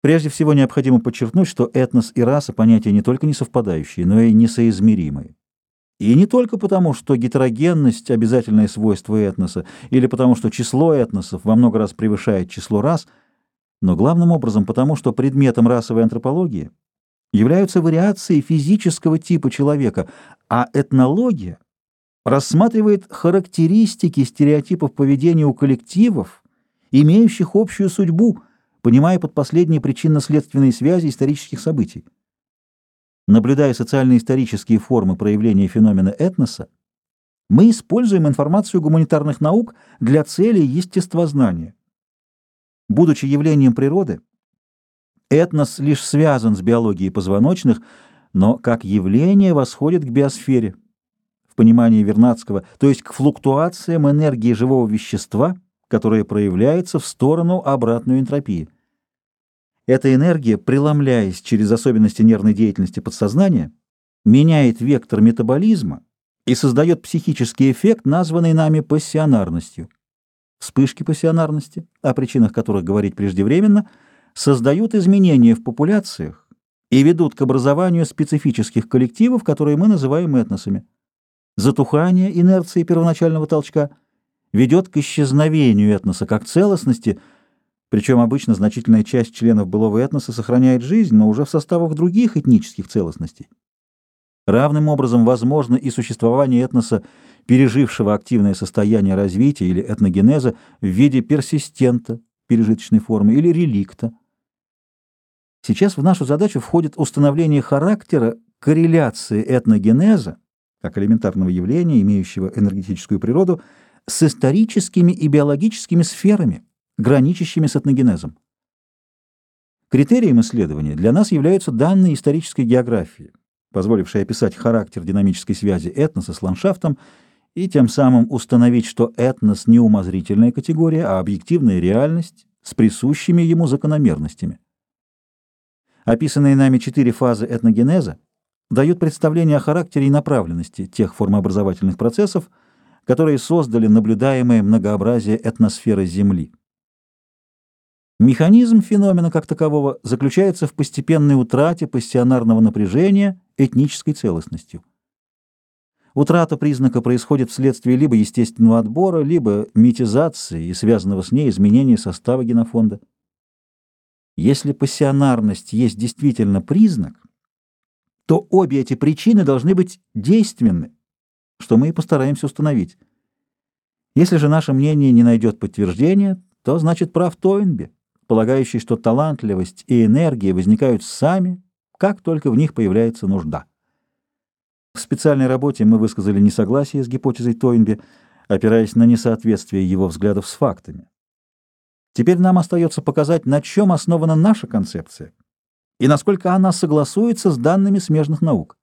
Прежде всего необходимо подчеркнуть, что этнос и раса — понятия не только не совпадающие, но и несоизмеримые. И не только потому, что гетерогенность — обязательное свойство этноса, или потому, что число этносов во много раз превышает число рас, но главным образом потому, что предметом расовой антропологии являются вариации физического типа человека, а этнология рассматривает характеристики стереотипов поведения у коллективов, имеющих общую судьбу, понимая под последние причинно-следственные связи исторических событий. Наблюдая социально-исторические формы проявления феномена этноса, мы используем информацию гуманитарных наук для целей естествознания. Будучи явлением природы, этнос лишь связан с биологией позвоночных, но как явление восходит к биосфере, в понимании Вернадского, то есть к флуктуациям энергии живого вещества, которая проявляется в сторону обратной энтропии. Эта энергия, преломляясь через особенности нервной деятельности подсознания, меняет вектор метаболизма и создает психический эффект, названный нами пассионарностью. Вспышки пассионарности, о причинах которых говорить преждевременно, создают изменения в популяциях и ведут к образованию специфических коллективов, которые мы называем этносами. Затухание инерции первоначального толчка ведет к исчезновению этноса как целостности – причем обычно значительная часть членов былого этноса сохраняет жизнь, но уже в составах других этнических целостностей. Равным образом возможно и существование этноса, пережившего активное состояние развития или этногенеза в виде персистента, пережиточной формы, или реликта. Сейчас в нашу задачу входит установление характера корреляции этногенеза, как элементарного явления, имеющего энергетическую природу, с историческими и биологическими сферами, граничащими с этногенезом. Критерием исследования для нас являются данные исторической географии, позволившие описать характер динамической связи этноса с ландшафтом и тем самым установить, что этнос не умозрительная категория, а объективная реальность с присущими ему закономерностями. Описанные нами четыре фазы этногенеза дают представление о характере и направленности тех формообразовательных процессов, которые создали наблюдаемое многообразие этносферы Земли. Механизм феномена как такового заключается в постепенной утрате пассионарного напряжения этнической целостностью. Утрата признака происходит вследствие либо естественного отбора, либо метизации и связанного с ней изменения состава генофонда. Если пассионарность есть действительно признак, то обе эти причины должны быть действенны, что мы и постараемся установить. Если же наше мнение не найдет подтверждения, то значит прав Тойнби полагающий, что талантливость и энергия возникают сами, как только в них появляется нужда. В специальной работе мы высказали несогласие с гипотезой Тойнби, опираясь на несоответствие его взглядов с фактами. Теперь нам остается показать, на чем основана наша концепция и насколько она согласуется с данными смежных наук.